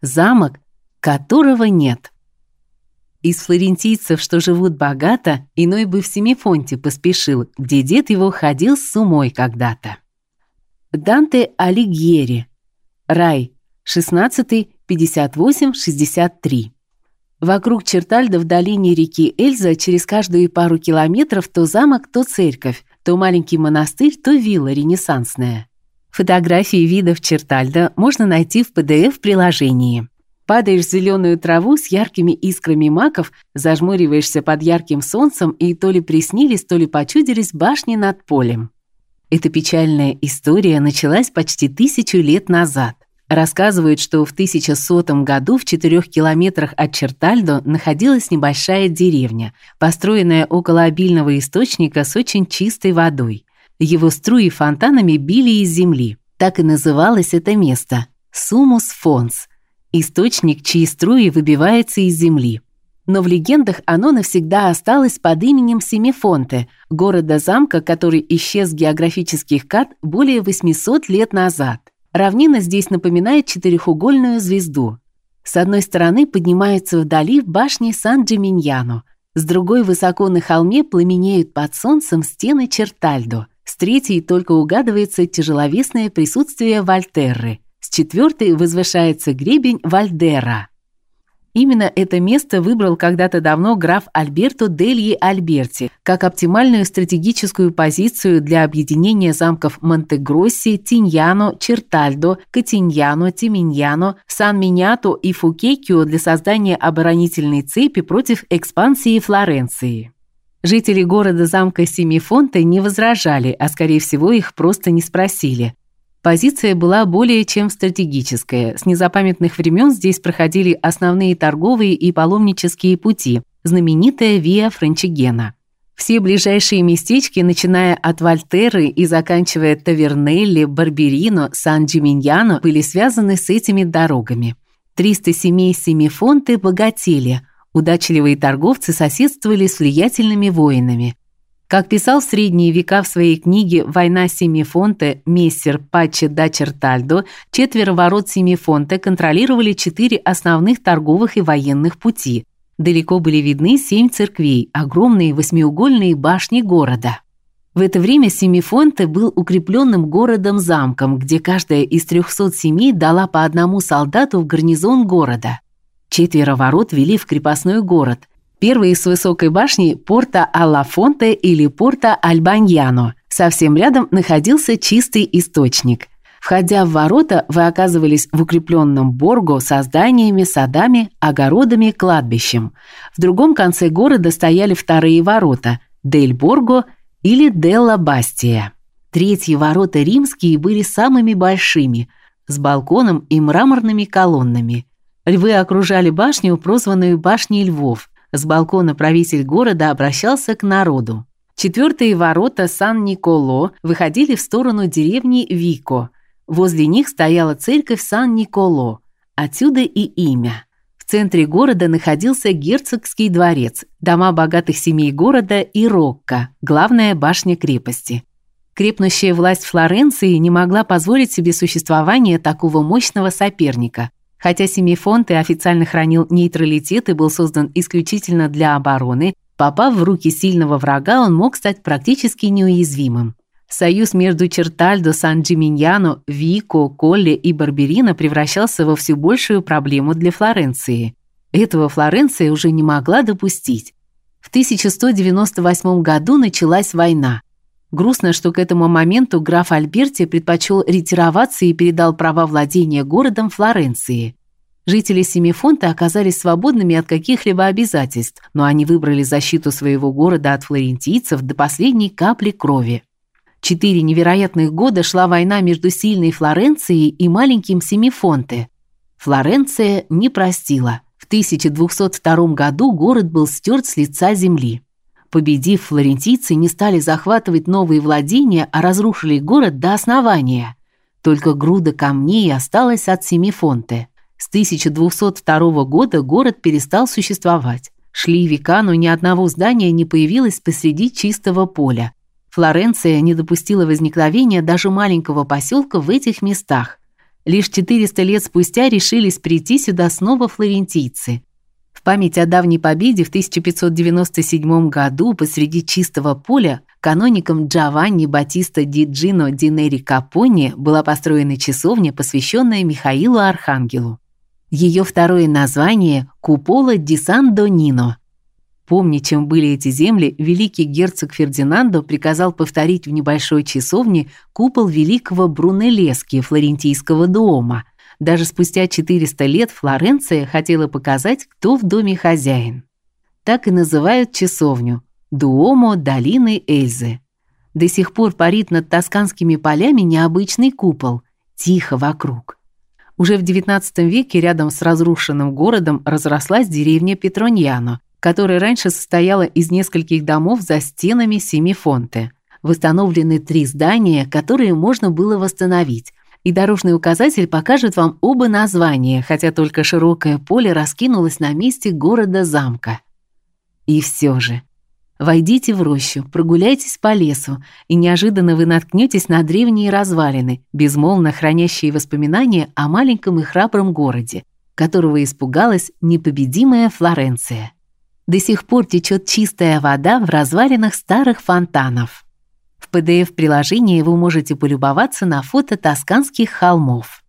замок, которого нет. Из флорентийцев, что живут богато, иной бы в Семифонте поспешил, где дед его ходил с умой когда-то. Данте Алигьери. Рай. 16 58 63. Вокруг Чертальда в долине реки Эльза через каждые пару километров то замок, то церковь, то маленький монастырь, то вилла ренессансная. Фотографии видов Чертальда можно найти в PDF-приложении. Падаешь в зеленую траву с яркими искрами маков, зажмуриваешься под ярким солнцем и то ли приснились, то ли почудились башни над полем. Эта печальная история началась почти тысячу лет назад. Рассказывают, что в 1100 году в четырех километрах от Чертальдо находилась небольшая деревня, построенная около обильного источника с очень чистой водой. Его струи фонтанами били из земли. Так и называлось это место Сумус Фонс. Источник, чьи струи выбиваются из земли. Но в легендах оно навсегда осталось под именем Семифонте, города-замка, который исчез с географических карт более 800 лет назад. Равнина здесь напоминает четырехугольную звезду. С одной стороны поднимается вдали башни Сан-Джиминьяно, с другой высоко на холме пламенеют под солнцем стены Чертальдо. С третьей только угадывается тяжеловесное присутствие Вольтерры. С четвертой возвышается гребень Вальдера. Именно это место выбрал когда-то давно граф Альберто Дельи Альберти как оптимальную стратегическую позицию для объединения замков Монтегросси, Тиньяно, Чертальдо, Катиньяно, Тиминьяно, Сан-Миньято и Фукекио для создания оборонительной цепи против экспансии Флоренции. Жители города замка Семифонте не возражали, а скорее всего их просто не спросили. Позиция была более чем стратегическая. С незапамятных времен здесь проходили основные торговые и паломнические пути, знаменитая Виа Франчигена. Все ближайшие местечки, начиная от Вольтеры и заканчивая Тавернелли, Барберино, Сан-Джиминьяно, были связаны с этими дорогами. 300 семей Семифонте богатели. Удачливые торговцы соседствовали с влиятельными воинами. Как писал в средние века в своей книге «Война Семифонте» мессер Паччи да Чертальдо, четверо ворот Семифонте контролировали четыре основных торговых и военных пути. Далеко были видны семь церквей, огромные восьмиугольные башни города. В это время Семифонте был укрепленным городом-замком, где каждая из 300 семей дала по одному солдату в гарнизон города. Четверо ворот вели в крепостной город, Первый с высокой башни порта Аллафонте или порта Альбаньяно. Совсем рядом находился чистый источник. Входя в ворота, вы оказывались в укрепленном борго со зданиями, садами, огородами, кладбищем. В другом конце города стояли вторые ворота – Дель Борго или Делла Бастия. Третьи ворота римские были самыми большими, с балконом и мраморными колоннами. Львы окружали башню, прозванную Башней львов. С балкона правитель города обращался к народу. Четвертые ворота Сан-Николо выходили в сторону деревни Вико. Возле них стояла церковь Сан-Николо. Отсюда и имя. В центре города находился герцогский дворец, дома богатых семей города и Рокко, главная башня крепости. Крепнущая власть Флоренции не могла позволить себе существование такого мощного соперника. Хотя Семифонте официально хранил нейтралитет и был создан исключительно для обороны, попав в руки сильного врага, он мог стать практически неуязвимым. Союз между Чертальдо, Сан-Джиминьяно, Вико, Колле и Барберино превращался во все большую проблему для Флоренции. Этого Флоренция уже не могла допустить. В 1198 году началась война. Грустно, что к этому моменту граф Альберти предпочел ретироваться и передал права владения городом Флоренции. Жители Семифонта оказались свободными от каких-либо обязательств, но они выбрали защиту своего города от флорентийцев до последней капли крови. Четыре невероятных года шла война между сильной Флоренцией и маленьким Семифонте. Флоренция не простила. В 1202 году город был стерт с лица земли. Победив, флорентийцы не стали захватывать новые владения, а разрушили город до основания. Только груда камней осталась от Семифонте. С 1202 года город перестал существовать. Шли века, но ни одного здания не появилось посреди чистого поля. Флоренция не допустила возникновения даже маленького поселка в этих местах. Лишь 400 лет спустя решились прийти сюда снова флорентийцы. В память о давней победе в 1597 году посреди чистого поля каноником Джованни Батиста ди Джино ди Нери Капони была построена часовня, посвященная Михаилу Архангелу. Ее второе название Купола ди Сан-Донино. Помня, чем были эти земли, великий герцог Фердинандо приказал повторить в небольшой часовне купол великого Брунеллески флорентийского дома – даже спустя 400 лет Флоренция хотела показать, кто в доме хозяин. Так и называют часовню Дуомо долины Эльзы. До сих пор парит над тосканскими полями необычный купол, тихо вокруг. Уже в XIX веке рядом с разрушенным городом разрослась деревня Петроньяно, которая раньше состояла из нескольких домов за стенами Семифонте. Восстановлены три здания, которые можно было восстановить, и дорожный указатель покажет вам оба названия, хотя только широкое поле раскинулось на месте города-замка. И все же, войдите в рощу, прогуляйтесь по лесу, и неожиданно вы наткнетесь на древние развалины, безмолвно хранящие воспоминания о маленьком и храбром городе, которого испугалась непобедимая Флоренция. До сих пор течет чистая вода в развалинах старых фонтанов. PDF-приложении вы можете полюбоваться на фото тосканских холмов.